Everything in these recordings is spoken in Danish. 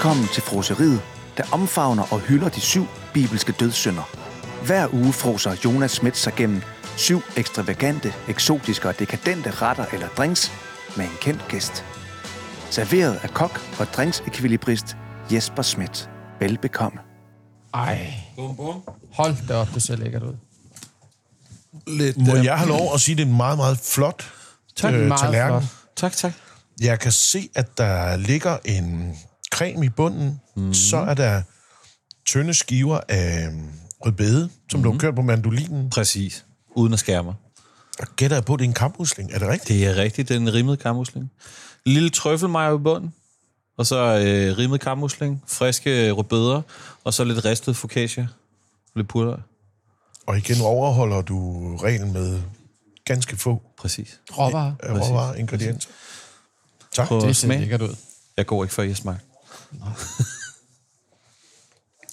Velkommen til froseriet, der omfavner og hylder de syv bibelske dødssynder. Hver uge froser Jonas Schmidt sig gennem syv ekstravagante, eksotiske og dekadente retter eller drinks med en kendt gæst. Serveret af kok og drinksekvilibrist Jesper Schmidt. Velbekomme. Ej. Bum, bum. Hold da op, det ser lækkert ud. Lidt, Må øh, jeg have lov at sige, at det er en meget, meget flot Tak, øh, meget tallerken. flot. Tak, tak. Jeg kan se, at der ligger en creme i bunden. Mm. Så er der tynde skiver af rødbede, som mm. du har kørt på mandolinen. Præcis. Uden at skære mig. Og gætter jeg på, at det er en kampusling. Er det rigtigt? Det er rigtigt, det er en rimmet kammusling. Lille trøffelmejer i bunden. Og så øh, rimmet kammusling, friske rødbeder, og så lidt ristet focaccia. Lidt purløg. Og igen overholder du reglen med ganske få Præcis. Råvarer. øh, råvarer, ingredienser. Tak. På Det ser lækkert ud. Jeg går ikke før jeg smager.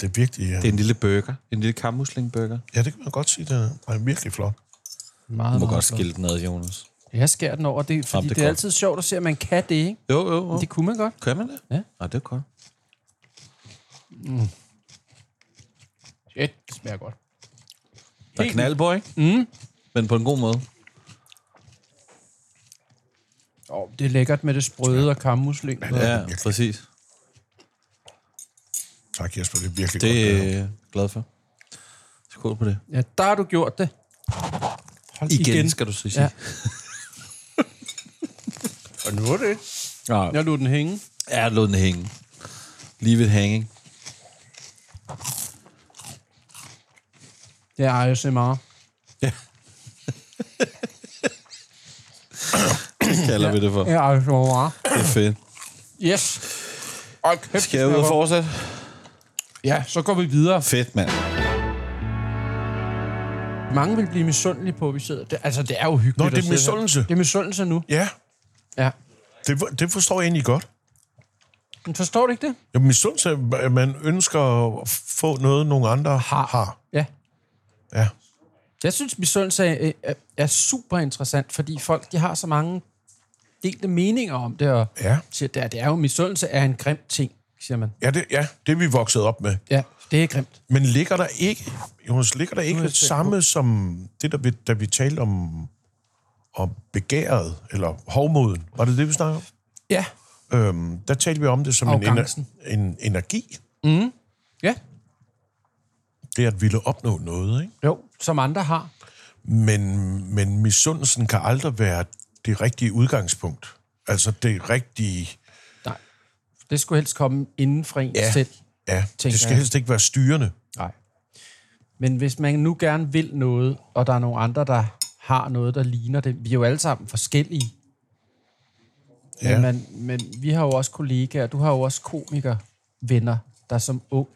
Det er virkelig... Ja, Det er en lille burger. En lille kammusling-burger. ja, det kan man godt sige. Det er virkelig flot. Meget, Du må meget godt flot. skille den ad, Jonas. Jeg skærer den over, det, fordi Jamen, det, det er er godt. altid sjovt at se, at man kan det, ikke? Jo, jo, jo. Det kunne man godt. Kan man det? Ja. Nej, det er godt. Shit, det smager godt. Der er knald på, ikke? Mm. Men på en god måde. Oh, det er lækkert med det sprøde og kammusling. Ja, præcis. Tak, Jesper. Det er virkelig Det godt. er lavet. jeg glad for. Skål på det. Ja, der har du gjort det. Hold Igen, igen. skal du så sige. Ja. Og nu er det. Ja. Jeg lod den hænge. Ja, jeg lod den hænge. Leave it hanging. Det er ASMR. Ja. kalder vi det for. Ja, ASMR. Det er fedt. Yes. Og kæft, Skal jeg ud og fortsætte? Ja, så går vi videre. Fedt, mand. Mange vil blive misundelige på, at vi sidder... Det, altså, det er jo hyggeligt Nå, at det er her. misundelse. Det er misundelse nu. Ja, Ja. det, det forstår jeg egentlig godt. Men forstår du ikke det? Jeg misundelse, at man ønsker at få noget, nogle andre har. har. Ja. Ja. Jeg synes, misundelse er, er, er super interessant, fordi folk de har så mange delte meninger om det, og Ja. siger, det er, det er jo, misundelse er en grim ting, siger man. Ja, det, ja, det er vi vokset op med. Ja, det er grimt. Men ligger der ikke, Jonas, ligger der ikke det samme som det, der vi, da vi talte om, om begæret, eller hovmoden? Var det det, vi snakkede om? Ja. Øhm, der talte vi om det som en, Arrogancen. ener, en energi. Ja. Det er at ville opnå noget, ikke? Jo, som andre har. Men, men misundelsen kan aldrig være det rigtige udgangspunkt. Altså det rigtige... Det skulle helst komme inden for en Ja. selv. Ja, det skal jeg. helst ikke være styrende. Nej. Men hvis man nu gerne vil noget, og der er nogle andre, der har noget, der ligner det. Vi er jo alle sammen forskellige. Ja. Men, man, men vi har jo også kollegaer, du har jo også komikervenner, der som ung.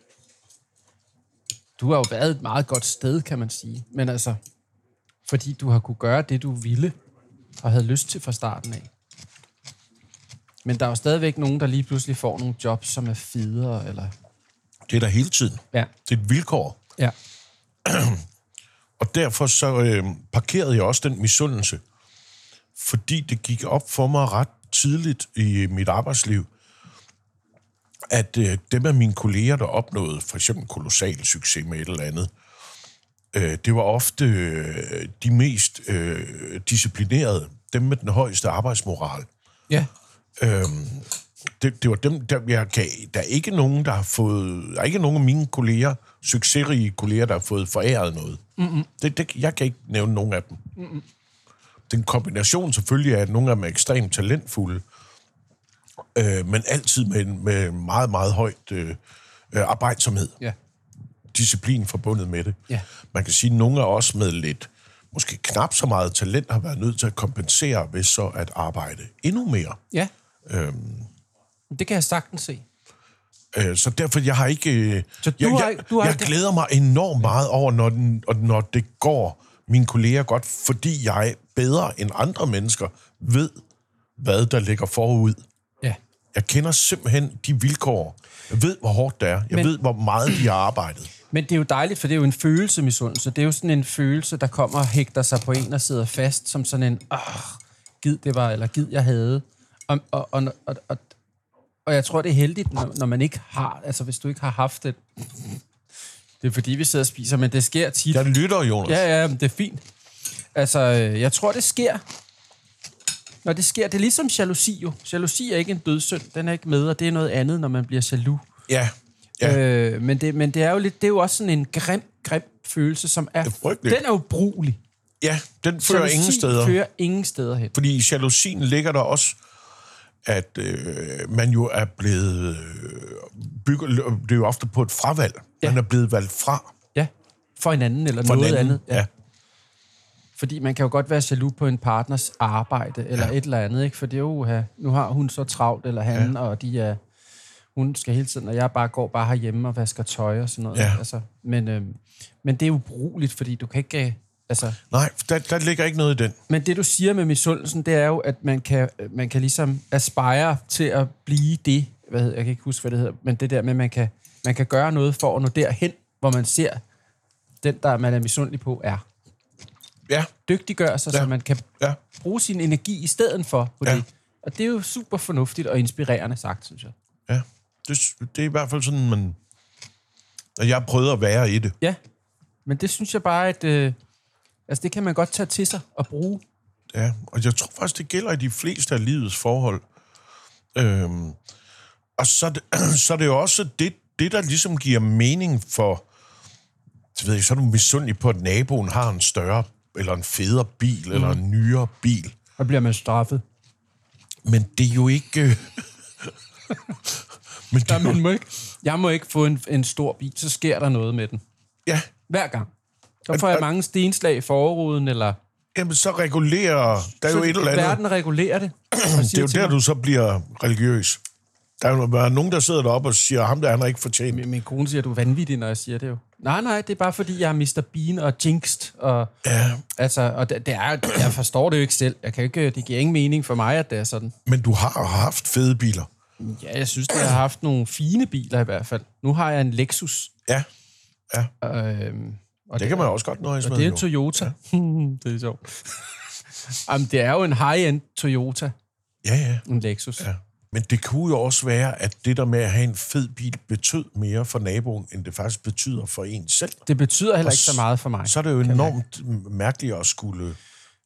Du har jo været et meget godt sted, kan man sige. Men altså, fordi du har kunne gøre det, du ville, og havde lyst til fra starten af. Men der er jo stadigvæk nogen, der lige pludselig får nogle jobs, som er federe, eller... Det er der hele tiden. Ja, Det er et vilkår. ja. Og derfor så øh, parkerede jeg også den misundelse. Fordi det gik op for mig ret tidligt i mit arbejdsliv, at øh, dem af mine kolleger, der opnåede for eksempel kolossal succes med et eller andet, øh, det var ofte øh, de mest øh, disciplinerede, dem med den højeste arbejdsmoral. Ja, Det, det var dem, der, jeg kan, der er ikke nogen, der har fået, der er ikke nogen af mine kolleger, succesrige kolleger, der har fået foræret noget. Mm-hmm. Det, det, jeg kan ikke nævne nogen af dem. Mm-hmm. Den kombination selvfølgelig er, at nogle af dem er ekstremt talentfulde, øh, men altid med, med meget, meget højt øh, øh, arbejdsomhed. ja. Disciplin forbundet med det. Ja. Man kan sige, at nogle af os med lidt, måske knap så meget talent, har været nødt til at kompensere ved så at arbejde endnu mere. Ja. Øhm. Det kan jeg sagtens se. Øh, Så derfor, jeg har ikke... øh, Så du jeg, har jeg, du har jeg ikke- glæder mig enormt meget over, når, den, når det går mine kolleger godt, fordi jeg bedre end andre mennesker ved, hvad der ligger forud. Ja. Jeg kender simpelthen de vilkår. Jeg ved, hvor hårdt det er. Jeg Men- ved, hvor meget de har arbejdet. Men det er jo dejligt, for det er jo en følelse, misundelse. Det er jo sådan en følelse, der kommer og hægter sig på en og sidder fast, som sådan en, ah, gid det var, eller gid jeg havde. Og, og, og, og, og, Og jeg tror, det er heldigt, når, når man ikke har, altså hvis du ikke har haft det. Det er fordi, vi sidder og spiser, men det sker tit. Jeg lytter, Jonas. Ja, ja, men det er fint. Altså, øh, jeg tror, det sker. Når det sker, det er ligesom jalousi jo. Jalousi er ikke en dødssynd, den er ikke med, og det er noget andet, når man bliver jaloux. ja. ja. Øh, men, det, men det er jo lidt, det er jo også sådan en grim, grim følelse, som er, Det er frygteligt. den er ubrugelig. ja den fører Jalousi ingen steder. fører ingen steder hen. Fordi jalousien ligger der også, at øh, man jo er blevet... Øh, bygger, det er jo ofte på et fravalg. Ja. Man er blevet valgt fra. Ja, for hinanden eller for noget en anden. andet. Ja. Fordi man kan jo godt være jaloux på en partners arbejde, eller ja. et eller andet, ikke? For det er jo, nu har hun så travlt, eller han, ja. og de er, hun skal hele tiden, og jeg bare går bare herhjemme og vasker tøj og sådan noget. Ja. Altså, men, øh, men det er ubrugeligt, fordi du kan ikke... Altså, Nej, der, der ligger ikke noget i den. men det, du siger med misundelsen, det er jo, at man kan, man kan ligesom aspire til at blive det, hvad hedder, jeg kan ikke huske, hvad det hedder, men det der med, at man kan, man kan gøre noget for at nå derhen, hvor man ser, den, der man er misundelig på, er. Ja, Dygtiggør sig, ja. Så man kan ja. bruge sin energi i stedet for på Ja. det. Og det er jo super fornuftigt og inspirerende sagt, synes jeg. ja. Det, det er i hvert fald sådan, man... at Jeg prøvet at være i det. Ja, men det synes jeg bare, at øh, altså, det kan man godt tage til sig og bruge. Ja, og jeg tror faktisk, det gælder i de fleste af livets forhold. Øhm, og så er, det, så er det jo også det, det, der ligesom giver mening for... Det ved jeg, så er du misundelig på, at naboen har en større eller en federe bil, mm. eller en nyere bil. Og bliver man straffet. Men det er jo ikke... øh, Men det Ja, er jo, må ikke, jeg må ikke få en, en stor bil, så sker der noget med den. ja, Hver gang. Så får jeg mange stenslag i forruden, eller... jamen, så regulerer... Der er så jo et eller andet... Verden regulerer det. Det er jo der, mig- du så bliver religiøs. Der er jo nogen, der sidder deroppe og siger, ham der, han har ikke fortjent. Min, min kone siger, at du er vanvittig, når jeg siger det jo. Nej, nej, det er bare fordi, jeg er Mr. Bean og Jinxed. Og, Ja, altså, og det, det er, jeg forstår det jo ikke selv. Jeg kan ikke, det giver ingen mening for mig, at det er sådan. men du har haft fede biler. Ja, jeg synes, det har haft nogle fine biler i hvert fald. Nu har jeg en Lexus. Ja, ja. Øhm, og Det kan man også godt nøjes Og med. det er en. Toyota. Ja. det er sjovt. Jamen, det er jo en high-end Toyota, Ja, ja, en Lexus. ja. Men det kunne jo også være, at det der med at have en fed bil betød mere for naboen, end det faktisk betyder for en selv. Det betyder heller ikke så meget for mig. Så er det jo enormt mærkeligt at skulle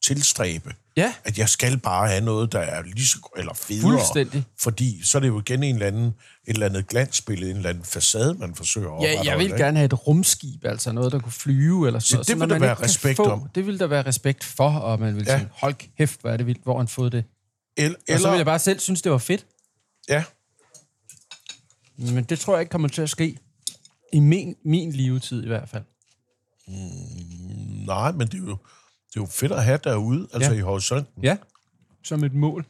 tilstræbe. Ja, At jeg skal bare have noget, der er lige så eller federe. Fuldstændig. Fordi så er det jo igen en eller anden, et eller andet glansbillede, en eller anden facade, man forsøger at ja jeg vil gerne have et rumskib, altså noget, der kunne flyve eller sådan noget. det Så vil der være respekt få, om. Det vil der være respekt for, og man vil Ja. sige, hold kæft, hvor er det vildt, hvor han fået det. El- Og så vil jeg eller, bare selv synes, det var fedt. ja, Men det tror jeg ikke kommer til at ske. I min, min levetid i hvert fald. nej, men det er jo, det er jo fedt at have derude, altså Ja. i horisonten. Ja, som et mål.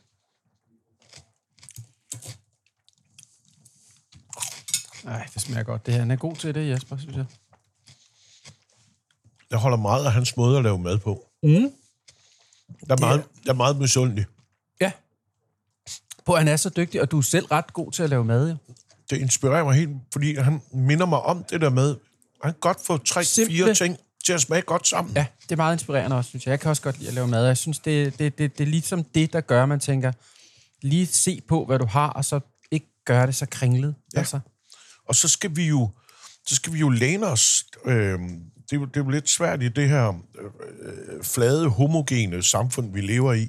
Nej, det smager godt. Det her. Han er god til det, Jesper, synes jeg. Jeg holder meget af hans måde at lave mad på. Mm. Jeg er meget, jeg er meget misundelig. Ja. På, at han er så dygtig, og du er selv ret god til at lave mad, jo. Det inspirerer mig helt, fordi han minder mig om det der med, at han kan godt få tre, Simple. fire ting til at smage godt sammen. Ja, det er meget inspirerende også, synes jeg. Jeg kan også godt lide at lave mad, og jeg synes, det, det, det, det er ligesom det, der gør, at man tænker, lige se på, hvad du har, og så ikke gøre det så kringlet. Ja. Altså. Og så skal vi jo, så skal vi jo læne os. Øh, det, er jo, det er jo lidt svært i det her øh, flade, homogene samfund, vi lever i.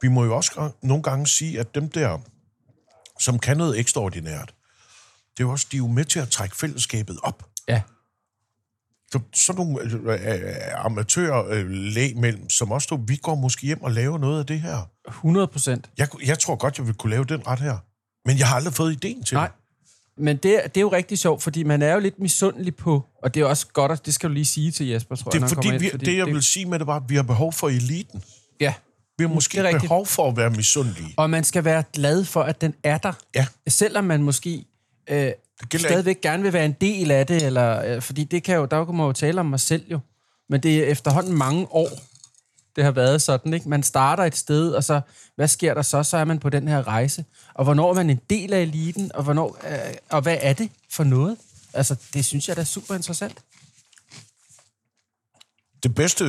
Vi må jo også nogle gange sige, at dem der, som kan noget ekstraordinært, det er jo også, de er jo med til at trække fællesskabet op. Ja. Så, sådan nogle øh, øh, amatører øh, som også du, vi går måske hjem og laver noget af det her. 100 procent. Jeg, jeg tror godt, jeg vil kunne lave den ret her. Men jeg har aldrig fået ideen til Nej. det. Men det, er- det er jo rigtig sjovt, fordi man er jo lidt misundelig på, og det er også godt, og det skal du lige sige til Jesper, tror Det jeg, er han fordi, vi, ind, det, jeg vil sige med det var, at vi har behov for eliten. Ja, Vi har måske det er rigtigt. behov for at være misundelige. og man skal være glad for, at den er der. Ja. Selvom man måske øh, gælder stadigvæk gerne vil være en del af det, eller, øh, fordi det kan jo, der kan man jo tale om mig selv jo, men det er efterhånden mange år, det har været sådan, ikke? Man starter et sted, og så, hvad sker der så? Så er man på den her rejse. Og hvornår er man en del af eliten, og, hvornår, øh, og hvad er det for noget? Altså, det synes jeg da er super interessant. Det bedste,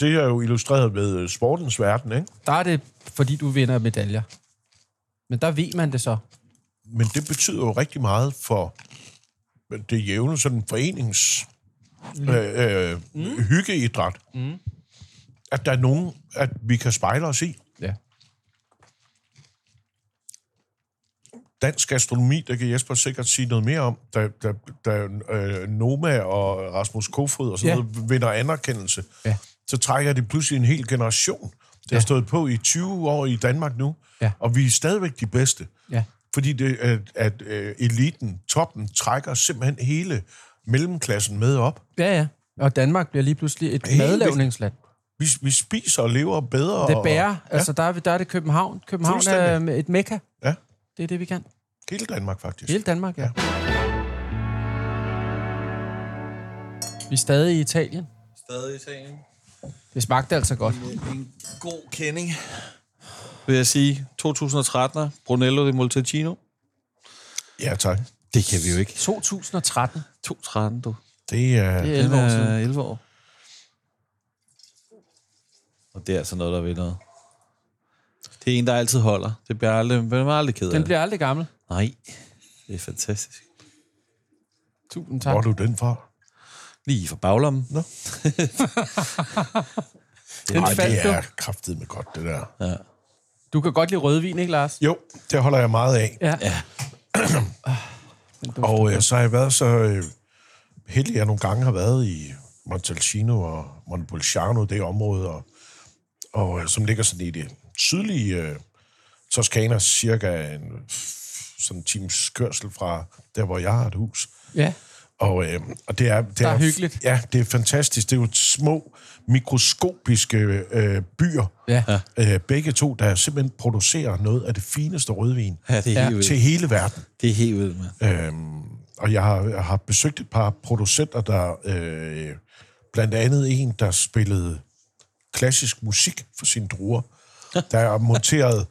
det er jo illustreret ved øh, sportens verden, ikke? Der er det, fordi du vinder medaljer. Men der ved man det så. Men det betyder jo rigtig meget for det jævne sådan forenings mm. øh, øh, mm. hyggeidræt. Mm. At der er nogen, at vi kan spejle os i. Ja. Dansk gastronomi, der kan Jesper sikkert sige noget mere om, da, da, da øh, Noma og Rasmus Kofod og sådan Ja. noget vinder anerkendelse. Ja. Så trækker det pludselig en hel generation. Det har Ja. stået på i 20 år i Danmark nu, Ja. og vi er stadigvæk de bedste. Ja. Fordi det, at, at øh, eliten, toppen, trækker simpelthen hele mellemklassen med op. Ja, ja. Og Danmark bliver lige pludselig et Helt madlavningsland. Vi, vi spiser og lever bedre. Det og- bærer. Altså, der er, der er det København. København er et mekka. Ja, Det er det, vi kan. hele Danmark faktisk. Hele Danmark, ja. Vi er stadig i Italien. Stadig Italien. Det smagte altså godt. En god kending. Vil jeg sige, 2013, Brunello di Montalcino. Ja, tak. Det kan vi jo ikke. 2013. 2013, du. Det er... Det er 11 år siden. 11 år. Og det er altså noget, der vil noget. Det er en, der altid holder. Det bliver aldrig, man bliver aldrig ked af Den det. bliver aldrig gammel. Nej, det er fantastisk. Tusind Hvor er tak. du den fra? Lige for baglommen. Nå. Den Nej, faldt det du. er kraftigt godt, det der. Ja. Du kan godt lide rødvin, ikke Lars? Jo, det holder jeg meget af. Ja. ja. Og øh, så har jeg været så øh, heldig, at jeg nogle gange har været i Montalcino og Montepulciano, det område, og, og øh, som ligger sådan i det sydlige øh, Toskana, cirka en sådan en times kørsel fra der, hvor jeg har et hus. Ja. Og, øh, og det er, det Der er hyggeligt. Ja, det er fantastisk. Det er jo små, mikroskopiske øh, byer. Ja. Øh, begge to, der simpelthen producerer noget af det fineste rødvin ja, det er Ja. til hele verden. Det er helt vildt, med. Øhm, og jeg har, jeg har besøgt et par producenter, der øh, blandt andet en, der spillede klassisk musik for sine druer. Der er monteret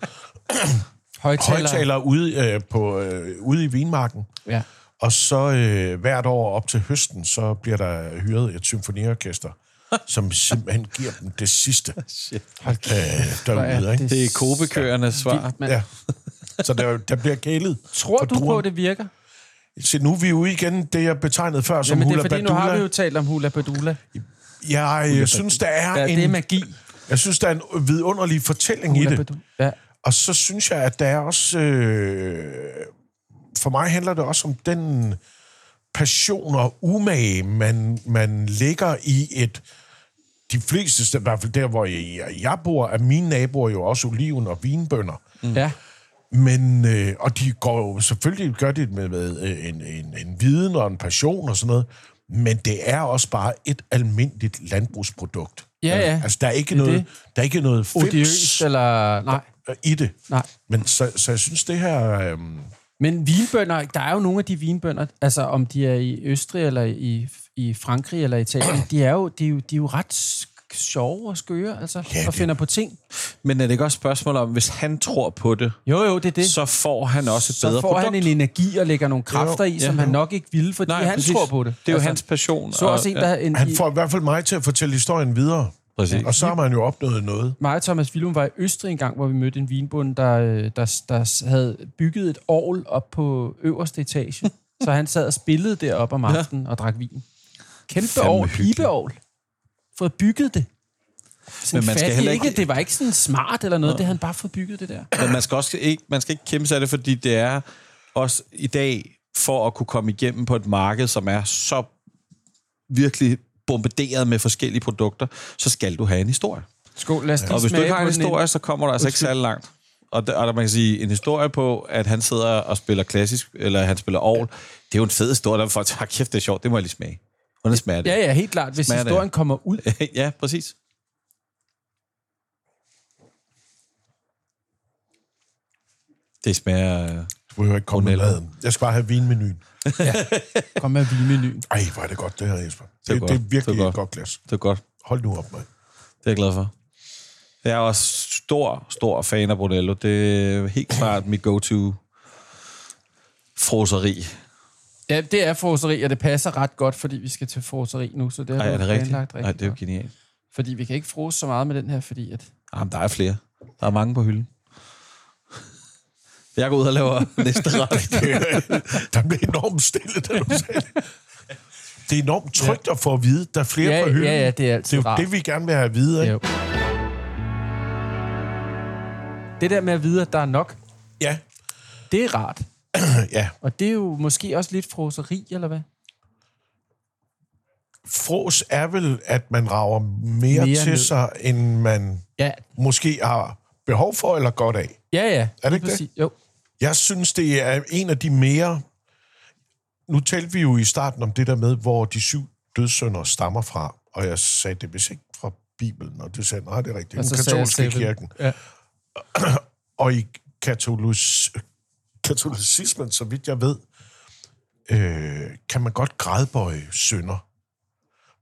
Højtaler. højtalere ude, øh, på, øh, ude i vinmarken. Ja. Og så øh, hvert år op til høsten, så bliver der hyret et symfoniorkester, som simpelthen giver dem det sidste Hold kæft, øh, er derude. Ikke? Det er kobekøernes svar. vildt, mand. Ja. Så der, der bliver gældet. Tror du på, det virker? Se, nu er vi ude igen, det jeg betegnede før som Jamen, det er hula fordi, nu har vi badula. jo talt om hula badula. Jeg, jeg synes, der er, Ja, en, det er magi. jeg synes, der er en vidunderlig fortælling i Hula det. badula. Ja. Og så synes jeg, at der er også... Øh, for mig handler det også om den passion og umage, man, man lægger i et... De fleste steder, i hvert fald der, hvor jeg, jeg bor, er mine naboer jo også oliven og vinbønder. Ja. Men, øh, og de går jo, selvfølgelig gør de det med, med øh, en, en, en viden og en passion og sådan noget, men det er også bare et almindeligt landbrugsprodukt. Ja, ja. Altså, der er ikke Det er noget, det. der er ikke noget Odiøst, eller... Nej. i det. Nej. Men så, så jeg synes, det her... Øhm, Men vinbønder, der er jo nogle af de vinbønder, altså om de er i Østrig, eller i, i Frankrig, eller Italien, de er jo, de er jo, de er jo ret sjove og skøre, altså, Ja, og finder på ting. Men er det ikke også et spørgsmål om, hvis han tror på det, Jo, jo, det er det. så får han også et så bedre får produkt? han en energi og lægger nogle kræfter i, som ja. han nok ikke ville, fordi Nej, han præcis. tror på det. Det er jo altså, hans passion. Så også en, der... En, han får i hvert fald mig til at fortælle historien videre. Præcis. Og så har man jo opnået noget. mig og Thomas Willum var i Østrig en gang, hvor vi mødte en vinbund, der, der, der havde bygget et orgel op på øverste etage. så han sad og spillede deroppe om aftenen og drak vin. Kæmpe hyggeligt. pibeorgel. Fået bygget det. Sådan Men man skal heller ikke, ikke- det var ikke sådan smart eller noget, det havde han bare fået bygget det der. Men man skal, også ikke, man skal ikke kæmpe sig af det, fordi det er også i dag, for at kunne komme igennem på et marked, som er så virkelig bombarderet med forskellige produkter, så skal du have en historie. Skål, lad os lige Og hvis du ikke har en historie, så kommer du altså ikke særlig langt. Og der, og der man kan sige, en historie på, at han sidder og spiller klassisk, eller han spiller orgel, det er jo en fed historie, der folk tager, kæft, det er sjovt, det må jeg lige smage. Hvordan smager det? Ja, ja, helt klart. Hvis Smager det? historien kommer ud. ja, præcis. Det smager... Du behøver ikke komme med maden. Jeg skal bare have vinmenuen. Kom med vinmenuen. Ej, hvor er det godt, det her, Jesper. Det, er det, godt. det er virkelig Det er et godt. godt glas. Det er godt. Hold nu op, mand. Det er jeg glad for. Jeg er også stor, stor fan af Brunello. Det er helt klart mit go-to froseri. Ja, det er froseri, og det passer ret godt, fordi vi skal til froseri nu, så det har Ej, er det rigtigt? planlagt Nej, det er jo godt. genialt. Fordi vi kan ikke frose så meget med den her, fordi at... Jamen, der er flere. Der er mange på hylden. Jeg går ud og laver næste ret. der blev enormt stille, da du sagde det. Det er enormt trygt at få at vide, der er flere Ja, på hylden. ja, ja, det er altid det er jo rart. det, vi gerne vil have at vide. Ikke? Jo. Det der med at vide, at der er nok, Ja. det er rart. ja. Og det er jo måske også lidt froseri, eller hvad? Fros er vel, at man rager mere, Mere mere til ned. sig, end man Ja, måske har behov for eller godt af. ja, ja. Er det lige ikke det? præcis. Jo. Jeg synes, det er en af de mere... Nu talte vi jo i starten om det der med, hvor de syv dødssynder stammer fra, og jeg sagde, det vist ikke fra Bibelen, og du sagde, nej, det er rigtigt, Og den katolske kirken. Ja. Og i katolic, katolicismen, så vidt jeg ved, øh, kan man godt gradbøje synder.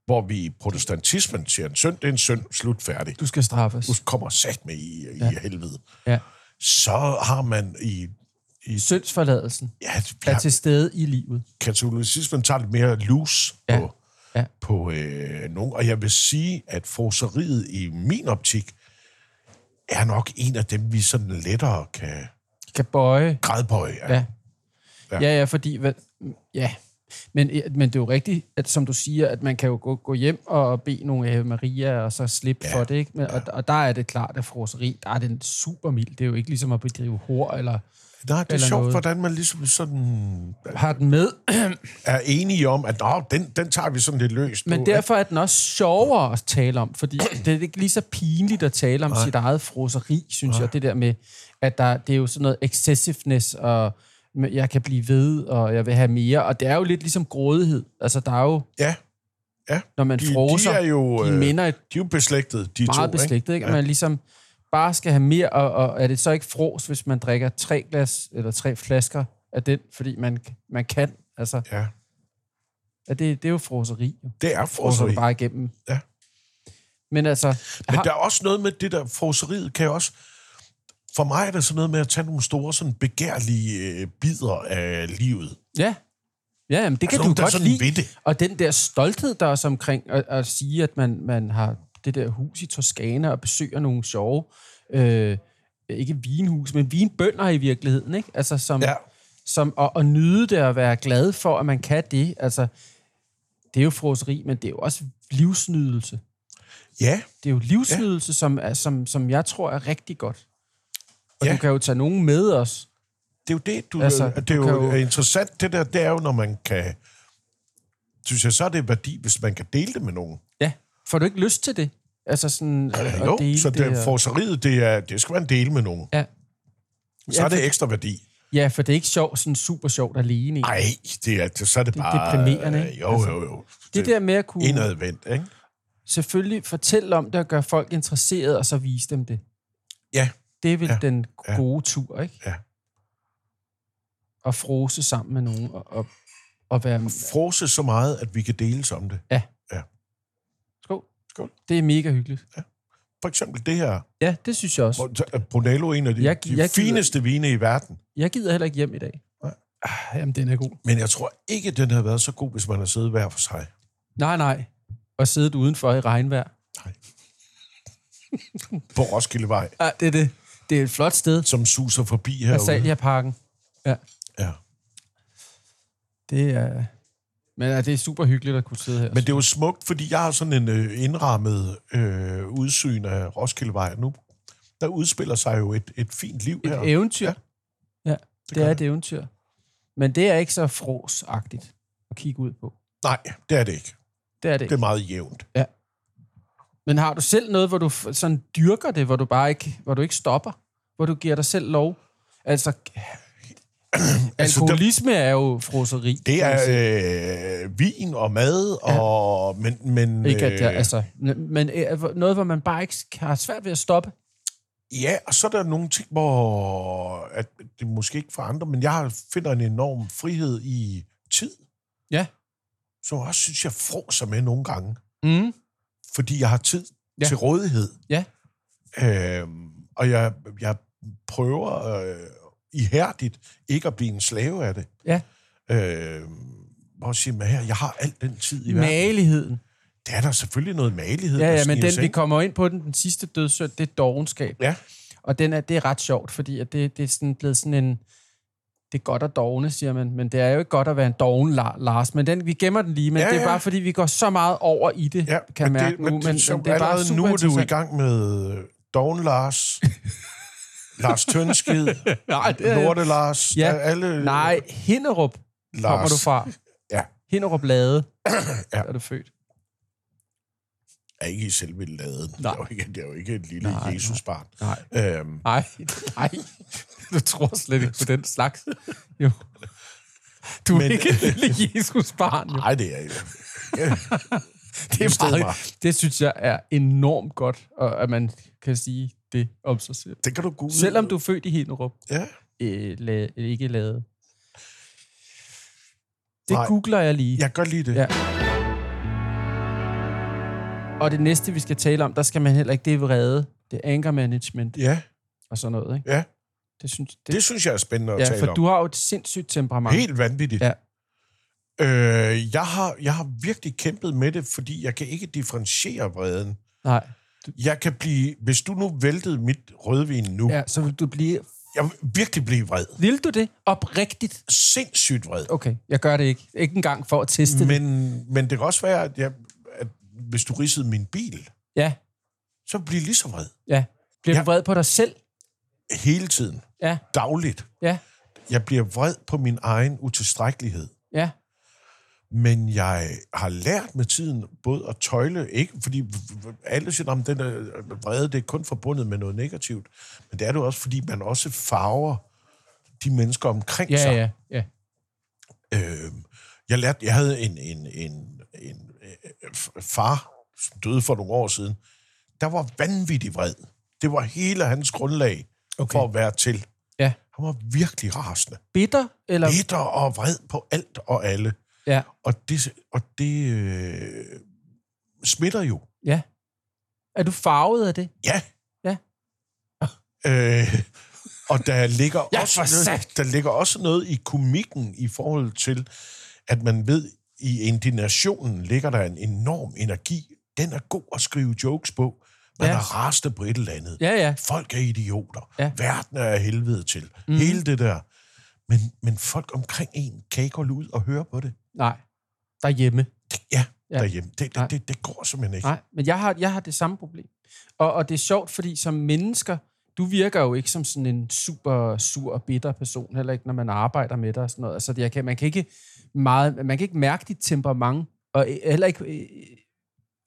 Hvor vi i protestantismen siger, en synd, det er en synd, slut færdig. Du skal straffes. Du kommer sat med i, i ja. helvede. Ja. Så har man i... i Syndsforladelsen ja, er til stede i livet. katolicismen tager lidt mere loose Ja. på, Ja. på øh, nogen. Og jeg vil sige, at froseriet i min optik er nok en af dem, vi sådan lettere kan Kan bøje. gradbøje. Ja. Ja. Ja, ja, ja fordi... Hvad, ja. Men, men det er jo rigtigt, at som du siger, at man kan jo gå, gå hjem og bede nogle Ave Maria, og så slippe ja. for det, ikke? Men, og, og der er det klart, at froseri, der er den super mild. Det er jo ikke ligesom at bedrive hår, eller Nej, det er sjovt, noget. hvordan man ligesom sådan har den med. er enige om, at Nå, den, den tager vi sådan lidt løst. Men nu, derfor er den også sjovere at tale om, fordi det er ikke lige så pinligt at tale om Nej. sit eget froseri, synes Nej. jeg. Det der med, at der, det er jo sådan noget excessiveness, og jeg kan blive ved, og jeg vil have mere. Og det er jo lidt ligesom grådighed. Altså, der er jo, ikke? Ja, ja. når man De, froser, de er jo de øh, minder et de er jo beslægtet, de to. meget beslægtet, ikke? At man ligesom bare skal have mere, og, og er det så ikke fros, hvis man drikker tre glas, eller tre flasker af den, fordi man, man kan, altså? Ja, at det, det er jo froseri. det er Froser froseri. du bare igennem. Ja. Men altså, Men har, der er også noget med det der froseriet, kan også... For mig er det sådan noget med at tage nogle store, sådan begærlige øh, bidder af livet. ja, ja jamen, det kan Altså, du der er godt lide. det. Og den der stolthed, der er omkring at, at sige, at man, man har det der hus i Toskana og besøger nogle sjove, øh, ikke vinhus, men vinbønder i virkeligheden, ikke? Altså, som, Ja. som at, at nyde det og være glad for, at man kan det. Altså, det er jo froseri, men det er jo også livsnydelse. Ja, Det er jo livsnydelse, ja. som, er, som, som jeg tror er rigtig godt. Og Ja. du kan jo tage nogen med os. det er jo det, du... Altså, det er du jo- jo interessant, det der, det er jo, når man kan... Synes jeg, så er det værdi, hvis man kan dele det med nogen. Ja. Får du ikke lyst til det? Altså sådan at, Jo, dele så det, og- det froseriet, det, er, det skal være en del med nogen. Ja. Så Ja, er det for- ekstra værdi. Ja, for det er ikke sjovt, sådan super sjovt alene. i. Nej, det er, så er det, Det bare... deprimerende, ikke? Jo, Altså, jo, jo. Det der med at kunne Indadvendt, ikke? selvfølgelig fortælle om det og gøre folk interesserede, og så vise dem det. Ja, Det er vel ja. Ja. den Ja. gode tur, ikke? Ja. At frose sammen med nogen og, og, og være... frose så meget, at vi kan deles om det. Skål. Skål. Det er mega hyggeligt. For eksempel det her. Ja, det synes jeg også. Brunello er en af de, Jeg- de jeg gider- fineste vine i verden. Jeg gider heller ikke hjem i dag. Nej. Ah, jamen, den er god. Men jeg tror ikke, den har været så god, hvis man har siddet hver for sig. Nej, nej. Og siddet udenfor i regnvejr. På Roskildevej, Ah, det er det. Det er et flot sted. som suser forbi herude. Asalia Parken. Ja, Ja. det er... Men ja, det er super hyggeligt at kunne sidde her. Men det er jo smukt, fordi jeg har sådan en øh, indrammet øh, udsyn af Roskildevej nu. Der udspiller sig jo et, et fint liv her. et eventyr. Ja, Ja. ja det, det er det. et eventyr. Men det er ikke så frosagtigt at kigge ud på. Nej, det er det ikke. Det er det Det ikke. er meget jævnt. Men har du selv noget, hvor du sådan dyrker det, hvor du bare ikke, hvor du ikke stopper? Hvor du giver dig selv lov? Altså, alkoholisme er jo froseri. Det er øh, vin og mad, og, men, men Ikke at jeg, øh, altså, men øh, noget, hvor man bare ikke har svært ved at stoppe. Ja, og så er der nogle ting, hvor at det er måske ikke for andre, men jeg finder en enorm frihed i tid, Ja. som jeg også synes, jeg fråser med nogle gange, Mm. fordi jeg har tid Ja. ja. til rådighed. Ja. Øhm, og jeg, jeg prøver øh, ihærdigt ikke at blive en slave af det. Ja. Øhm, hvor siger man her, jeg har al den tid i verden. Mageligheden. Det er der selvfølgelig noget malighed, Ja, der ja, men den, vi kommer ind på den, den sidste dødssynd, det er dogenskab. Ja, Og den er, det er ret sjovt, fordi at det, det er sådan blevet sådan en... Det er godt at dogne, siger man, men det er jo ikke godt at være en doven, La- Lars. Men den, vi gemmer den lige, men Ja, ja, det er bare, fordi vi går så meget over i det, Ja, kan men mærke det, nu. Men, men, så det er bare super nu er du i gang med øh, Dogen Lars, Lars Tønskid, Nej, det er, Lorte Lars, Ja. er alle nej, Hinderup Lars. kommer du fra. Ja. Hinderup Lade, Ja. er du født. er ikke i selve laden. Det Nej. er jo ikke, det er jo ikke et lille Nej, nej. Jesusbarn. Nej. Øhm, Nej, nej. Du tror slet ikke på den slags. Jo. Du er Men- ikke et lille Jesus-barn. Jo. nej, det er jo... Ja, Det, er mig. meget, det synes jeg er enormt godt, og at man kan sige det om sig selv. det kan du google. Selvom du er født i Hinderup, Ja, øh, la, ikke lavet. Det Nej. googler jeg lige. jeg kan godt lide det. Ja. Og det næste, vi skal tale om, der skal man heller ikke, det er vrede. Det er anger management Ja, og sådan noget. Ikke? ja. Det synes, det, Det synes jeg er spændende at ja, tale for om. du har jo et sindssygt temperament. Helt vanvittigt. Ja. Øh, jeg, har, jeg har virkelig kæmpet med det, fordi jeg kan ikke differentiere vreden. Nej. Jeg kan blive... Hvis du nu væltede mit rødvin nu, ja. Så vil du blive... jeg vil virkelig blive vred. Vil du det? Oprigtigt? Sindssygt vred. Okay, jeg gør det ikke. Ikke engang for at teste det. Men, men det kan også være, at, jeg, at hvis du ridsede min bil, Ja, så bliver jeg lige så vred. ja. Bliver Ja. du vred på dig selv? Hele tiden. Ja, Dagligt. ja, Jeg bliver vred på min egen utilstrækkelighed. ja. Men jeg har lært med tiden både at tøjle, ikke fordi alle siger, at den der vrede det er kun forbundet med noget negativt, men det er det også, fordi man også farver de mennesker omkring Ja, sig. ja, ja. Øh, jeg lærte, jeg havde en, en, en, en øh, f- far, som døde for nogle år siden, der var vanvittig vred. Det var hele hans grundlag okay. for at være til. Ja. Han var virkelig rasende. Bitter? Eller? Bitter og vred på alt og alle. Ja, Og det, og det øh, smitter jo. ja. Er du farvet af det? Ja. Ja. Øh, og der ligger, Ja, også noget, der ligger også noget i komikken i forhold til, at man ved, i indignationen ligger der en enorm energi. Den er god at skrive jokes på. Man Ja. er rasende på et eller andet. Ja, ja. Folk er idioter. Ja. Verden er helvede til. Mm. Hele det der. Men, men folk omkring en kan ikke holde ud og høre på det. Nej. Derhjemme. Ja, Ja. derhjemme. Det, det, det, det går simpelthen ikke. Nej, men jeg har, jeg har det samme problem. Og, og det er sjovt, fordi som mennesker, du virker jo ikke som sådan en super sur og bitter person, heller ikke når man arbejder med dig og sådan noget. Altså, jeg kan, man, kan ikke meget, man kan ikke mærke dit temperament, og heller ikke...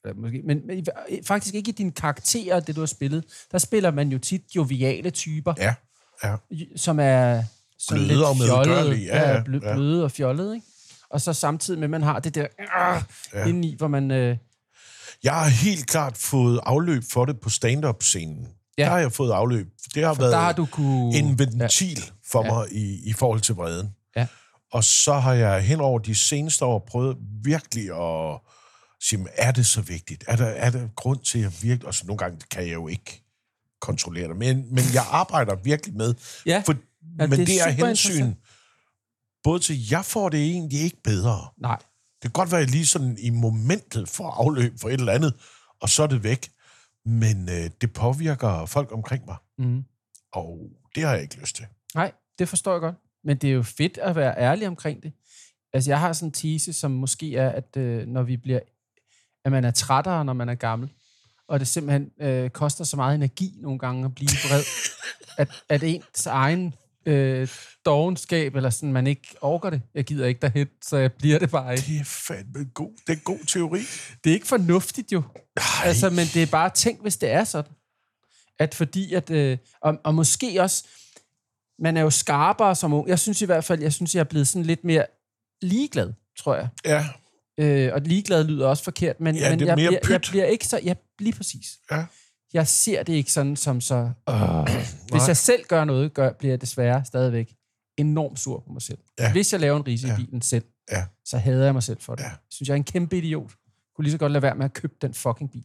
Øh, måske, men, men faktisk ikke i dine karakterer, det du har spillet. Der spiller man jo tit joviale typer, Ja, ja. som er sådan Bløde lidt og fjollede. medgørlige, ja, ja, blø, ja. bløde og fjollede, ikke? Og så samtidig med, at man har det der øh, ja. indeni, hvor man... Øh, Jeg har helt klart fået afløb for det på stand-up-scenen. Ja. Der har jeg fået afløb. Det har været der har du kunne... en ventil for Ja. mig i, i forhold til vreden. Ja. Og så har jeg hen over de seneste år prøvet virkelig at sige, "Men er det så vigtigt? Er der, er der grund til at virkelig... Og så nogle gange kan jeg jo ikke kontrollere det. Men, men jeg arbejder virkelig med. Ja. For, Ja, men det er det er hensyn. Både til, jeg får det egentlig ikke bedre. Nej. Det kan godt være, at jeg lige sådan i momentet får afløb for et eller andet, og så er det væk. Men øh, det påvirker folk omkring mig, Mm. og det har jeg ikke lyst til. Nej, det forstår jeg godt. Men det er jo fedt at være ærlig omkring det. Altså, jeg har sådan en tese, som måske er, at øh, når vi bliver... At man er trættere, når man er gammel. Og det simpelthen øh, koster så meget energi nogle gange at blive vred. at, at ens egen øh, dogenskab, eller sådan, man ikke orker det. Jeg gider ikke derhen, så jeg bliver det bare ikke. Det er fandme god. Det er god teori. Det er ikke fornuftigt jo. Ej, Altså, men det er bare tænk, hvis det er sådan. At fordi at... Øh, og, og måske også... Man er jo skarpere som ung. Jeg synes i hvert fald, jeg synes, jeg er blevet sådan lidt mere ligeglad, tror jeg. ja, Øh, og ligeglad lyder også forkert, men, Ja, men det er jeg, mere bliver, jeg pyt. bliver ikke så... Ja, lige præcis. ja. Jeg ser det ikke sådan som så... Øh. Hvis jeg selv gør noget, gør, bliver jeg desværre stadigvæk enormt sur på mig selv. Ja. Hvis jeg laver en rise Ja. i bilen selv, Ja. så hader jeg mig selv for det. Ja. Jeg synes, jeg er en kæmpe idiot. Kunne lige så godt lade være med at købe den fucking bil.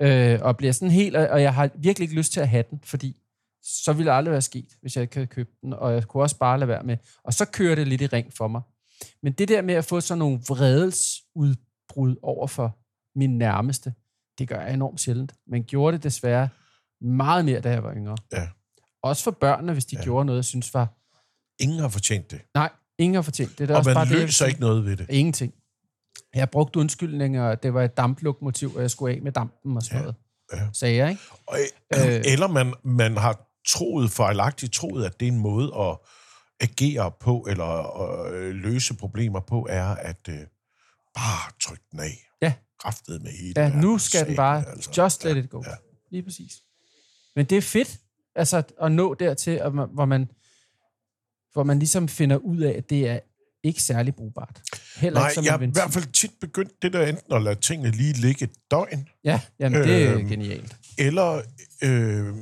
Øh, og bliver sådan helt... Og jeg har virkelig ikke lyst til at have den, fordi så ville det aldrig være sket, hvis jeg ikke havde købt den. Og jeg kunne også bare lade være med. Og så kører det lidt i ring for mig. Men det der med at få sådan nogle vredelsudbrud over for min nærmeste, det gør jeg enormt sjældent. Men gjorde det desværre Meget mere, da jeg var yngre. Ja. Også for børnene, hvis de ja. gjorde noget, jeg synes var... Ingen har fortjent det. Nej, ingen har fortjent det. det er Og også man bare det, løser sige. ikke noget ved det. Ingenting. Jeg brugte undskyldninger, at det var et damplokomotiv, og jeg skulle af med dampen og sådan noget. ja. Sagde jeg, ikke? Og, øh, eller man, man har troet, fejlagtigt troet, at det er en måde at agere på, eller øh, løse problemer på, er at øh, bare trykke den af. Ja. Kraftet med hele Ja, nu skal den bare Altså, just let it go. ja. Lige præcis. Men det er fedt, altså at nå dertil, at man- hvor man, hvor man ligesom finder ud af, at det er ikke særlig brugbart. Heller Nej, ikke som jeg har i hvert fald tit begyndt det der enten at lade tingene lige ligge et døgn, Ja, jamen det er Øhm, genialt. eller øh,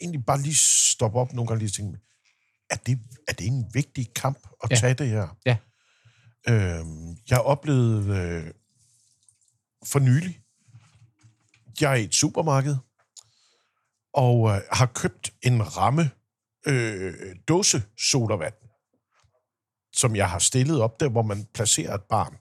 egentlig bare lige stoppe op nogle gange lige tænke, er det, er det en vigtig kamp at Ja. ja. tage det her? Ja. Øh, jeg oplevede øh, for nylig, jeg er i et supermarked, og øh, har købt en ramme øh, dåse sodavand, som jeg har stillet op der, hvor man placerer et barn.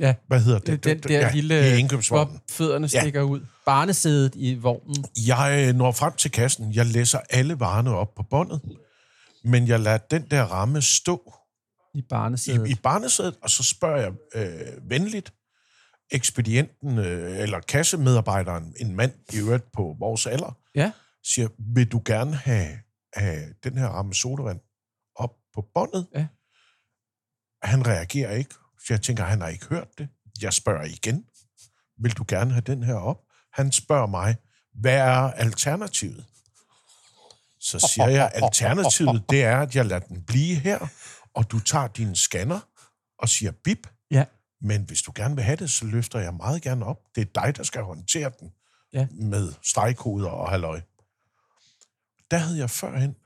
Ja, Hvad hedder det, det? den der ja, lille, i indkøbsvognen. hvor fødderne Ja. stikker ud. Barnesædet i vognen. Jeg når frem til kassen. Jeg læser alle varerne op på båndet, men jeg lader den der ramme stå I i, barnesædet. i barnesædet, og så spørger jeg øh, venligt ekspedienten øh, eller kassemedarbejderen, en mand i øvrigt på vores alder, Ja, siger, vil du gerne have, have den her ramme sodavand op på båndet? Ja. Han reagerer ikke, så jeg tænker, han har ikke hørt det. Jeg spørger igen, vil du gerne have den her op? Han spørger mig, hvad er alternativet? Så siger jeg, alternativet det er, at jeg lader den blive her, og du tager din scanner og siger bip. ja, Men hvis du gerne vil have det, så løfter jeg meget gerne op. Det er dig, der skal håndtere den Ja. med stregkoder og halløj. Der havde jeg førhen.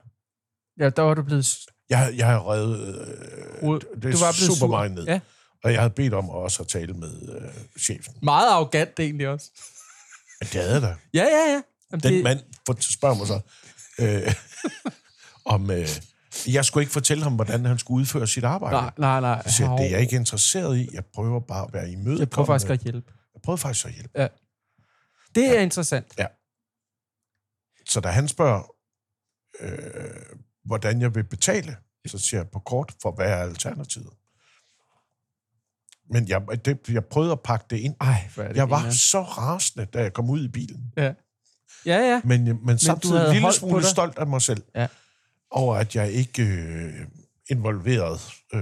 ja, der var du blevet... Jeg, jeg har revet øh, det du var blevet super meget ned. Ja. Og jeg havde bedt om også at tale med øh, chefen. Meget arrogant egentlig også. Men det havde da. Ja, ja, ja. Jamen, Den det, mand spørger mig så, øh, om øh, jeg skulle ikke fortælle ham, hvordan han skulle udføre sit arbejde. Nej, nej, nej. Jeg siger, det er jeg ikke interesseret i. Jeg prøver bare at være imødekommende. Jeg prøver faktisk at hjælpe. Jeg prøver faktisk at hjælpe. Det er interessant. Så da han spørger, øh, hvordan jeg vil betale, så siger jeg på kort, for hvad er alternativet? Men jeg, det, jeg prøvede at pakke det ind. Ej, det Jeg var grineren. så rasende, da jeg kom ud i bilen. Ja. Ja, ja. Men, men, men samtidig havde en lille smule stolt af mig selv. Ja. Over at jeg ikke øh, involverede øh,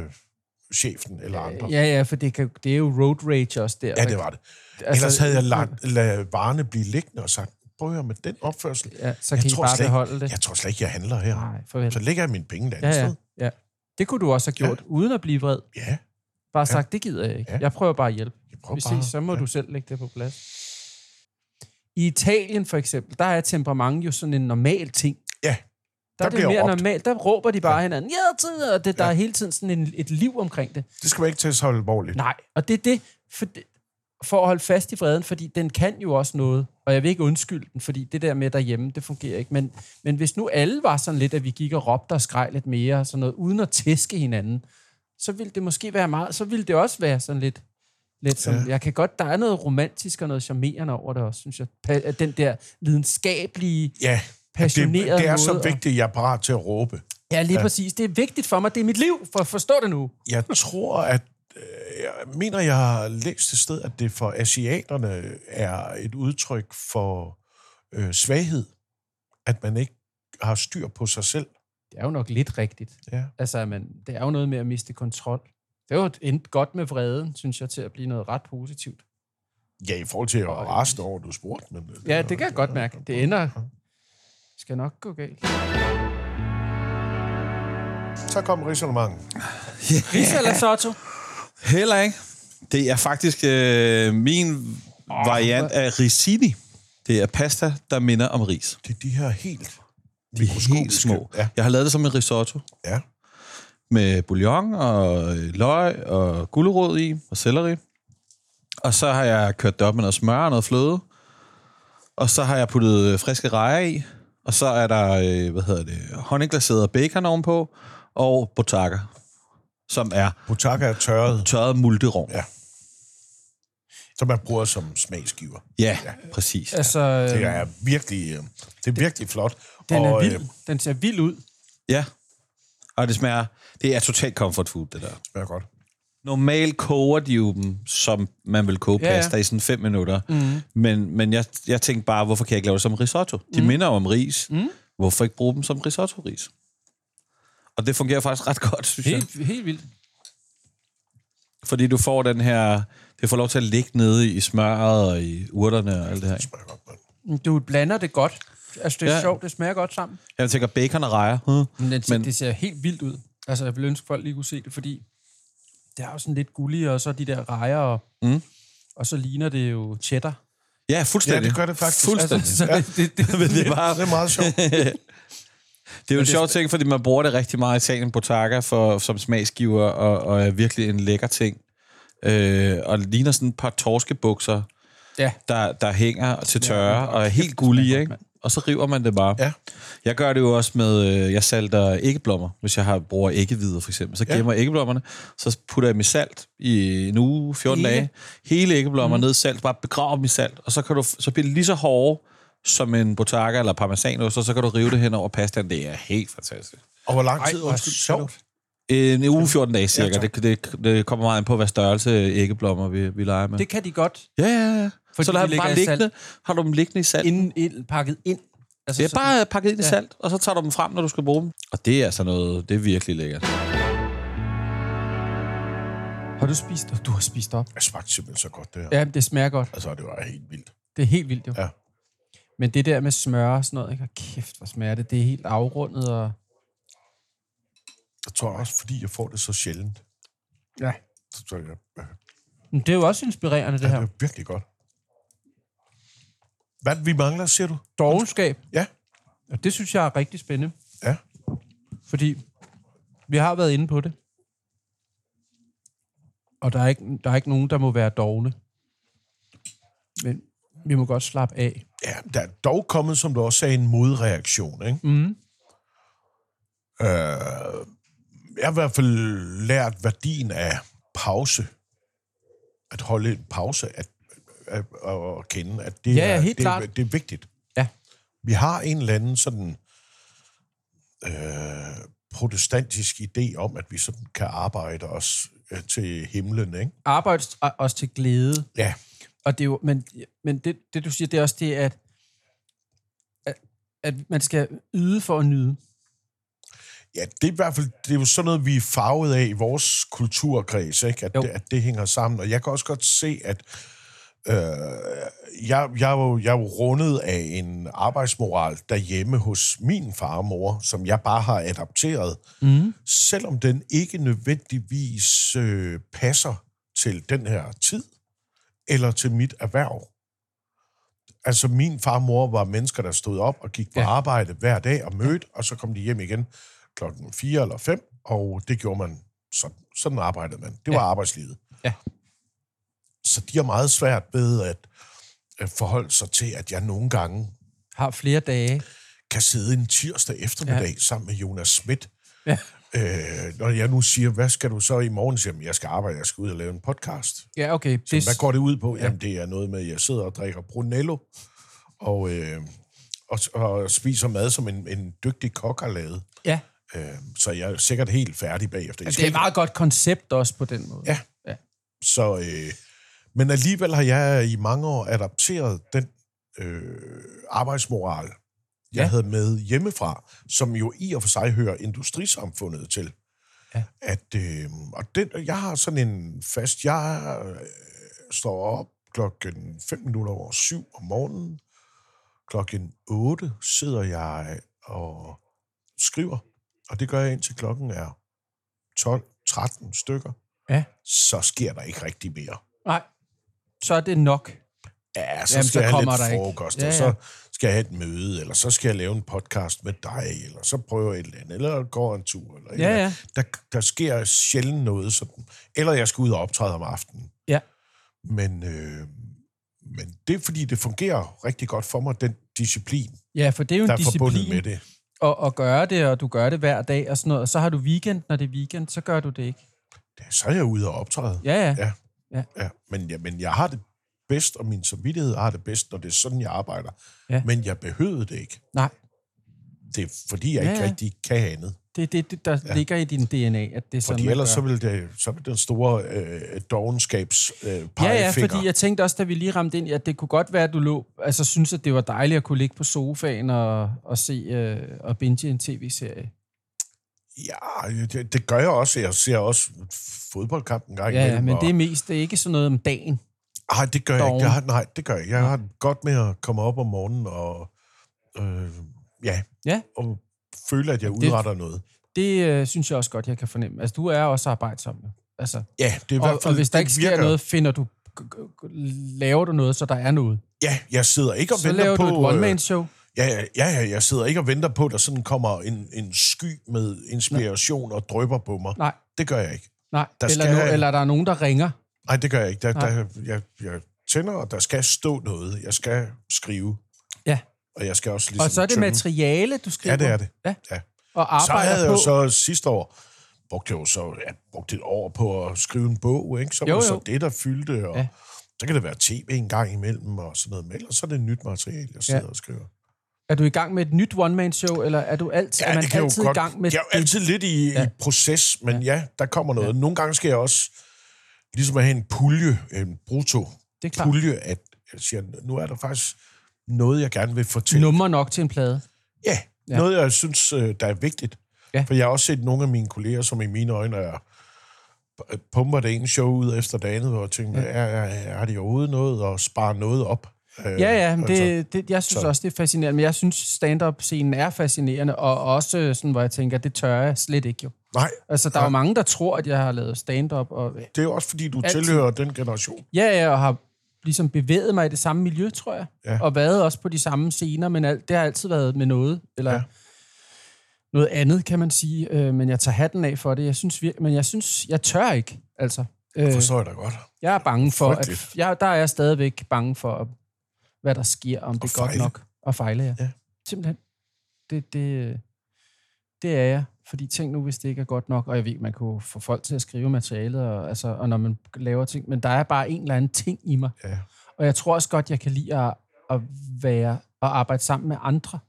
chefen eller andre. Ja, ja, for det, kan, det er jo road rage også der. Ja, det var det. Altså, Ellers havde jeg ladet, ladet varerne blive liggende og sagt, prøv at med den opførsel. Ja, så Jeg kan I tror bare slet beholde det. Jeg tror slet ikke, jeg handler her. Nej, farvel. Så lægger jeg mine penge et andet Ja, ja, sted. ja. Det kunne du også have gjort, ja. uden at blive vred. Ja, Bare sagt, det gider jeg ikke. Ja. Jeg prøver bare at hjælpe. jeg prøver Vi bare. ses, så må ja. du selv lægge det på plads. I Italien for eksempel, der er temperament jo sådan en normal ting. Ja, Der, der er det mere råbt. normalt. Der råber de bare ja. hinanden, ja, og det, der er hele tiden sådan en, et liv omkring det. Det skal man ikke tage så alvorligt. Nej, og det er det, for, for at holde fast i vreden, fordi den kan jo også noget, og jeg vil ikke undskylde den, fordi det der med derhjemme, det fungerer ikke. Men, men hvis nu alle var sådan lidt, at vi gik og råbte og skreg lidt mere, og sådan noget, uden at tæske hinanden, så ville det måske være meget, så ville det også være sådan lidt, lidt som, ja. Ja. jeg kan godt, der er noget romantisk og noget charmerende over det også, synes jeg. Den der lidenskabelige, Ja, passioneret det er så måde vigtigt, at jeg er parat til at råbe. ja lige ja. præcis, det er vigtigt for mig, det er mit liv, for at forstå det nu. Jeg tror, at øh, jeg mener, jeg har læst et sted, at det for asiaterne er et udtryk for øh, svaghed, at man ikke har styr på sig selv. Det er jo nok lidt rigtigt. Ja. Altså, men det er jo noget med at miste kontrol. Det er jo endt godt med vreden, synes jeg, til at blive noget ret positivt. Ja, i forhold til at rasende over, du spurgte. Men, Ja, det kan jeg godt mærke. Det ender... Skal nok gå galt. Så kom resonemanget. Risa eller Sotto? Heller ikke. Det er faktisk øh, min variant af risini. Det er pasta, der minder om ris. Det er de her helt De er helt små. Ja. Jeg har lavet det som en risotto. Ja. Med bouillon og løg og gulerod i og selleri. Og så har jeg kørt det op med noget smør og noget fløde. Og så har jeg puttet friske rejer i. Og så er der, øh, hvad hedder det, honningglaseret bacon ovenpå. Og botaka, som er Butaka er tørret. tørret multerov. Ja. som man bruger som smagsgiver. Ja, præcis. Altså, Det er virkelig, øh, det er virkelig flot. den er og, vild. øh, Den ser vild ud. Ja. Og det smager... Det er totalt comfort food, det der. smager godt. Normalt koger de jo dem, som man vil koge Ja, ja. pasta i sådan fem minutter. Mm. Men, men jeg, jeg tænkte bare, hvorfor kan jeg ikke lave det som risotto? De mm. minder om ris. Mm. Hvorfor ikke bruge dem som risotto-ris? Og det fungerer faktisk ret godt, synes jeg. Helt, helt vildt. Fordi du får den her... Det får lov til at ligge nede i smøret og i urterne og alt det her. ikke? smager godt, mand. Du blander det godt. Altså, det er Ja. sjovt. Det smager godt sammen. Jeg tænker bacon og rejer. Hmm. Men, det, Men- Men det ser helt vildt ud. Altså, jeg vil ønske, folk lige kunne se det, fordi det er jo sådan lidt gulligt, og så de der rejer, og, Mm. og så ligner det jo cheddar. Ja, fuldstændig. Ja, det gør det faktisk. Fuldstændig. Altså, så det, det, det, Men det, er bare, Det er meget sjovt. det er jo en sjov ting, fordi man bruger det rigtig meget i Italien, Bottega, for, som smagsgiver, og, og er virkelig en lækker ting. Øh, og det ligner sådan et par torskebukser, ja, der, der hænger til tørre, Ja, og er helt det gullige, ikke? Og så river man det bare. Ja. Jeg gør det jo også med, øh, jeg salter æggeblommer, hvis jeg har bruger æggevider for eksempel. Så Ja. gemmer jeg æggeblommerne, så putter jeg dem i salt i en uge, 14 Hele? dage. Hele æggeblommer mm. ned i salt, bare begrav dem i salt, og så, kan du, så bliver det lige så hårde som en Bottega eller parmesanost, og så kan du rive det hen over pastaen. Det er helt fantastisk. Og hvor lang Ej, tid, er det sagde du? sjovt. En uge, 14 dage cirka. tak. det, det, det kommer meget an på, hvad størrelse æggeblommer vi, vi leger med. det kan de godt, ja, ja, ja. Fordi så lader de bare ligger i salt. liggende. Har du dem liggende i salt? inden, ind, pakket ind. Altså, Det er bare pakket ind i Ja. salt, og så tager du dem frem, når du skal bruge dem. Og det er altså noget, det er virkelig lækkert. Har du spist Du har spist op. Det smagte simpelthen så godt, det her. Ja, det smager godt. Altså, det var helt vildt. Det er helt vildt jo. Ja. Men det der med smør og sådan noget, ikke? Kæft, hvor smager det. Det er helt afrundet og... Jeg tror også, fordi jeg får det så sjældent. Ja. Så tror jeg, ja, Men det er jo også inspirerende, det det her. er virkelig godt. Hvad det, vi mangler, siger du? Dogenskab. Ja. Og det synes jeg er rigtig spændende. Ja. Fordi vi har været inde på det. Og der er ikke, der er ikke nogen, der må være dogne. Men vi må godt slappe af. Ja, der er dog kommet, som du også sagde, en modreaktion, ikke? Mm. Øh, jeg har i hvert fald lært værdien af pause. At holde en pause, at, at, at, at kende, at det, Ja, ja, er, helt det, er, klart. det er vigtigt. Ja. Vi har en eller anden sådan øh, protestantisk idé om, at vi sådan kan arbejde os øh, til himlen, ikke? Arbejde også til glæde. Ja, Og det er jo, men, men det, det, du siger, det er også det, at, at, at man skal yde for at nyde. Ja, det er i hvert fald det er jo sådan noget, vi er farvet af i vores kulturkreds, ikke? At, Jo. det, at det hænger sammen. Og jeg kan også godt se, at øh, jeg, jeg, jo, jeg jo rundet af en arbejdsmoral derhjemme hos min far og mor, som jeg bare har adapteret, Mm. selvom den ikke nødvendigvis øh, passer til den her tid, eller til mit erhverv. Altså, min far og mor var mennesker, der stod op og gik på. Ja. arbejde hver dag og mødte, og så kom de hjem igen klokken 4 eller 5, og det gjorde man, sådan, sådan arbejdede man. Det var Ja. arbejdslivet. Ja. Så de har meget svært ved at, at forholde sig til, at jeg nogle gange Har flere dage. kan sidde en tirsdag eftermiddag ja. sammen med Jonas Schmidt. Ja. Øh, når jeg nu siger, hvad skal du så i morgen? Siger jeg, jeg skal arbejde, jeg skal ud og lave en podcast. Ja, okay. Så Det, hvad går det ud på? Ja. Jamen, det er noget med, at jeg sidder og drikker Brunello, og, øh, og, og spiser mad, som en, en dygtig kok har lavet. ja. Øh, så jeg er sikkert helt færdig bagefter. Jeg Det er et meget godt koncept også på den måde. Ja. ja. Så, øh, men alligevel har jeg i mange år adapteret den øh, arbejdsmoral, jeg Ja. havde med hjemmefra, som jo i og for sig hører industrisamfundet til. Ja. At, øh, og den, jeg har sådan en fast, jeg øh, står op klokken 5 minutter over syv om morgenen. Klokken 8 sidder jeg og skriver, og det gør jeg indtil klokken er 12-13 stykker Ja. så sker der ikke rigtig mere. Nej, så er det nok. Ja, så Jamen, skal så jeg have lidt der ikke. frokost, Ja, og ja. så skal jeg have et møde, eller så skal jeg lave en podcast med dig, eller så prøver jeg et eller andet, eller går en tur. Eller Ja, ja. Der, der sker sjældent noget sådan. Eller jeg skal ud og optræde om aftenen. Ja. Men, øh, men det er, fordi det fungerer rigtig godt for mig, den disciplin, Ja, for det er jo der en er forbundet disciplin med det. At, at gøre det, og du gør det hver dag og sådan noget. Og så har du weekend, når det er weekend, så gør du det ikke. Så er jeg ude og optræde. Ja, ja. Ja. Ja. ja. Men, ja, men jeg har det bedst, og min samvittighed har det bedst, når det er sådan, jeg arbejder. Ja. Men jeg behøvede det ikke. Nej, Det er fordi, jeg Ja, ikke ja. rigtig kan andet. Det er det, det, der ja. ligger i din DNA, at det er sådan, Fordi ellers så vil, det, så vil den store øh, dogenskabs øh, Ja, ja, fordi jeg tænkte også, da vi lige ramte ind, at det kunne godt være, at du lå, altså synes, at det var dejligt at kunne ligge på sofaen og, og se øh, og binge en tv-serie. Ja, det, det gør jeg også. Jeg ser også fodboldkamp en gang Ja, imellem, men og- det er mest, det er ikke sådan noget om dagen. Ej, det gør jeg ikke. Jeg har, nej, det gør jeg. Jeg har godt med at komme op om morgenen og, øh, ja, Ja, og føle, at jeg udretter noget. det øh, synes jeg også godt, jeg kan fornemme. Altså, du er også arbejdsom. Altså, Ja, det er i hvert fald, og hvis der det ikke sker virker. noget, finder du, laver du noget, så der er noget. Ja, jeg sidder ikke og Så venter laver på... du et øh, one-man-show. Ja, ja, ja, jeg sidder ikke og venter på, at der sådan kommer en, en sky med inspiration og drypper på mig. Nej, Det gør jeg ikke. nej. Der Eller, skal- no, eller der er nogen, der ringer. Nej, det gør jeg ikke. Der, Nej. der, jeg, jeg tænder, og der skal stå noget. Jeg skal skrive, ja. Og jeg skal også ligesom Og så er det tømme. materiale, du skriver. Ja, det er det. Ja. Ja. Og Så arbejder havde jeg på. jo så sidste år brugt jeg jo så ja, brugt et år på at skrive en bog, ikke? Så var Jo, det så jo. det, der fyldte, og Ja. ja. så kan det være tv en gang imellem og sådan noget, men ellers så er det nyt materiale, jeg sidder Ja. ja. og skriver. Er du i gang med et nyt one-man-show, eller er du altid, er man jo altid i gang med Jeg er jo altid lidt i, Ja. ja. i proces, men ja. ja, der kommer noget. Ja. Nogle gange skal jeg også ligesom at have en pulje, en brutto Det er klart. pulje, at jeg siger, nu er der faktisk noget, jeg gerne vil fortælle. nummer nok til en plade? Ja, Ja. noget jeg synes, øh, der er vigtigt. Ja. For jeg har også set nogle af mine kolleger, som i mine øjne er pumper det ene show ud efter det andet, og tænker, ja. er, er, har de overhovedet noget at spare noget op? Øh, Ja, ja, men altså, det, det, jeg synes så- også, det er fascinerende. Men jeg synes, stand-up-scenen er fascinerende, og også sådan, hvor jeg tænker, det tør jeg slet ikke jo. Nej, Altså, der er jo mange, der tror, at jeg har lavet stand-up, og det er jo også, fordi du. Altid. tilhører den generation. ja, ja, og har ligesom bevæget mig i det samme miljø, tror jeg. Ja. Og været også på de samme scener, men alt, det har altid været med noget, eller ja. Noget andet, kan man sige. Øh, men jeg tager hatten af for det. Jeg synes, vir- men jeg synes, jeg tør ikke, altså. Øh, Forstår jeg da godt. Jeg er bange for, at jeg, der er jeg stadigvæk bange for, hvad der sker, om det er godt nok. Og fejle, ja. Ja. Simpelthen. Det, det, det er jeg. Fordi tænk nu, hvis det ikke er godt nok, og jeg ved, man kunne få folk til at skrive materialet, og, altså, og når man laver ting, men der er bare en eller anden ting i mig. Ja. Og jeg tror også godt, jeg kan lide at, at være og arbejde sammen med andre.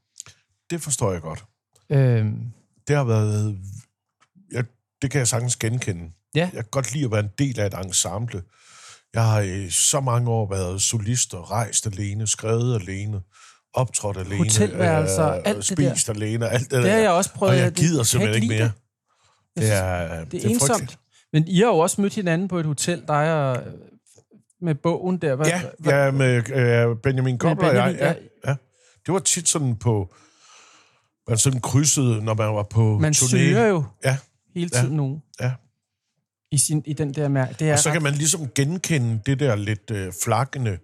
Det forstår jeg godt. Øhm, Det har været... Jeg, det kan jeg sagtens genkende. Ja. Jeg kan godt lide at være en del af et ensemble. Jeg har i så mange år været solist og rejst alene, skrevet alene, optrådt alene, Hotelværelser, alt det der. spist alene, alt det, det der. har jeg også prøvet. og jeg Det- gider kan simpelthen ikke mere. det. Det er, Det er ensomt. frygteligt. Men I har jo også mødt hinanden på et hotel, dig og med bogen der. Hvad, Ja, hvad, ja med øh, Benjamin Kobler og jeg. Ja, ja. Det var tit sådan på... Man sådan krydsede, når man var på man turné. søger jo Ja, hele tiden ja. nogen. ja. I, sin, I den der mærke. Det er Og så ret- kan man ligesom genkende det der lidt øh, flakkende,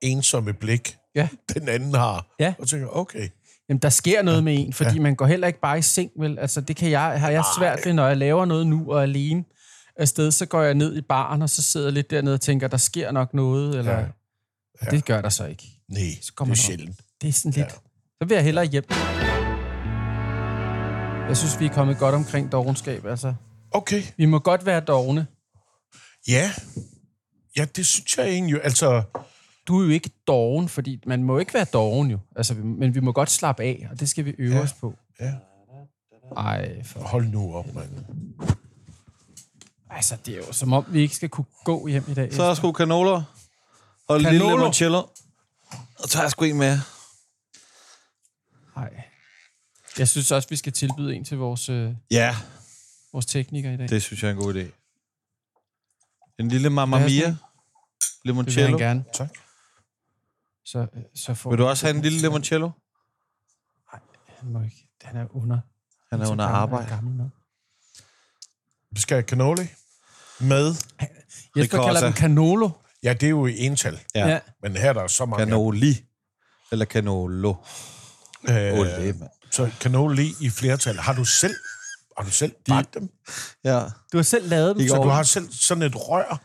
ensomme blik, Ja. den anden har. Ja. Og tænker, okay, Jamen, der sker noget med en, fordi ja. man går heller ikke bare i seng, vel? Altså, det kan jeg, har jeg svært ved, når jeg laver noget nu og er alene afsted, så går jeg ned i baren, og så sidder lidt dernede og tænker, der sker nok noget, eller... Ja. Ja. Ja. Det gør der så ikke. nej, Så det kommer er der- sjældent. Det er sådan lidt... Ja. Så vil jeg hellere hjem. Jeg synes, vi er kommet godt omkring dogenskab, altså. Okay, Vi må godt være dogne. ja. Ja, det synes jeg egentlig. Altså, Du er jo ikke doven, fordi man må ikke være doven jo. Altså, men vi må godt slappe af, og det skal vi øve ja. os på. ja, Ej, for... hold nu op, mand. Altså, det er jo som om, vi ikke skal kunne gå hjem i dag. Så er der sgu kanoler. Og en lille limoncello. Og tager jeg sgu en med. Nej. Jeg synes også, vi skal tilbyde en til vores, øh, Ja, vores tekniker i dag. Det, synes jeg er en god idé. En lille Mamma Mia. sådan det vil Limoncello. gerne. Tak. Så, øh, så får Vil du også have en lille limoncello? Han, må ikke. han er under. Han er så under gammel- arbejde. han er gammel nok. Vi skal have cannoli med. Jesper Ricotta. kalder den canolo. Ja, det er jo i ental. Ja. Ja. Men her er der så mange. Canoli. Eller canolo. Øh, mand. så cannoli i flertal. Har du selv, har du selv bagt dem? Ja. Du har selv lavet dem. Så du har selv sådan et rør?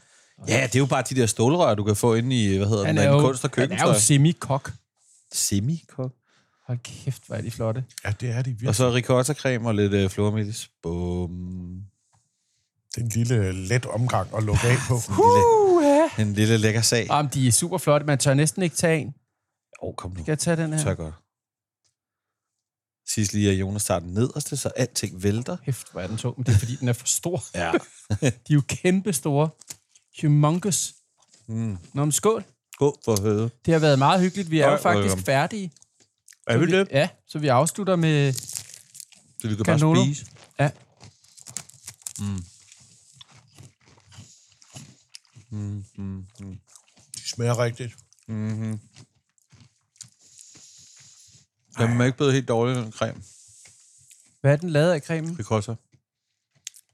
Ja, det er jo bare de der stålrør, du kan få ind i, hvad hedder Han den, der, jo, kunst og han er jo semi-kok. Semi-kok. Hold kæft, hvor er de flotte. Ja, det er de virkelig. Og så ricotta-creme og lidt uh, flormelis. Bum. Det er en lille let omgang at lukke af på. Uh, ja. En lille lækker sag. Jamen, de er super flotte. Man tør næsten ikke tage en. Åh, oh, kom nu. Skal jeg tage den her? Så godt. Sidst lige, at Jonas tager den nederste, så alting vælter. Hæft, hvor er den tung. Men det er, fordi den er for stor. Ja. De er jo kæmpe store. Humongous. Mm. Nå, men skål. Gå for høde. Det har været meget hyggeligt. Vi er jo faktisk welcome. færdige. Er vi det? Ja, så vi afslutter med... Så vi kan Canono. bare spise. Ja. De smager rigtigt. Den er ikke blevet helt dårlig, den creme. Hvad er den lavet af cremen? Ricotta.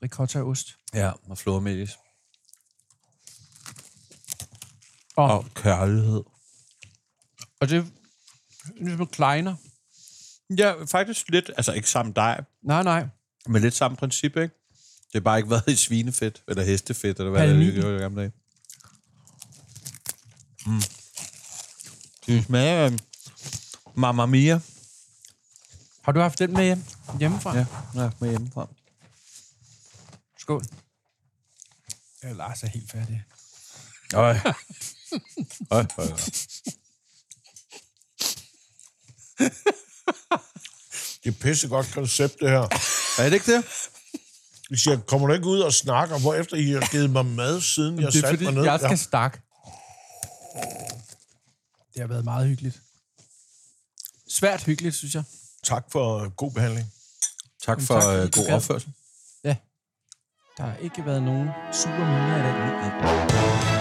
Ricotta-ost. Ja, og flormelis. Og, Og kærlighed. og det er ligesom kleiner. Ja, faktisk lidt, altså ikke samme dej, Nej, nej. men lidt samme princip, ikke? Det har bare ikke været i svinefedt, eller hestefedt, eller hvad Palmin. det er, det er gamle dage. Mm. Det smager af Mamma Mia. Har du haft den med hjem? hjemmefra? Ja, ja med hjemmefra. Skål. Ja, Lars er helt færdig. Øj. Øj, øj, øj. Det er et pissegodt koncept, det her. Er det ikke det? Vi siger, kommer du ikke ud og snakker, hvor efter I har givet mig mad, siden jeg Det er satte fordi, mig ned? jeg skal Ja. stakke. Det har været meget hyggeligt. Svært hyggeligt, synes jeg. Tak for øh, god behandling. Tak Jamen, for tak, fordi øh, du god gad. opførsel. Ja. Der har ikke været nogen sure miner i dag.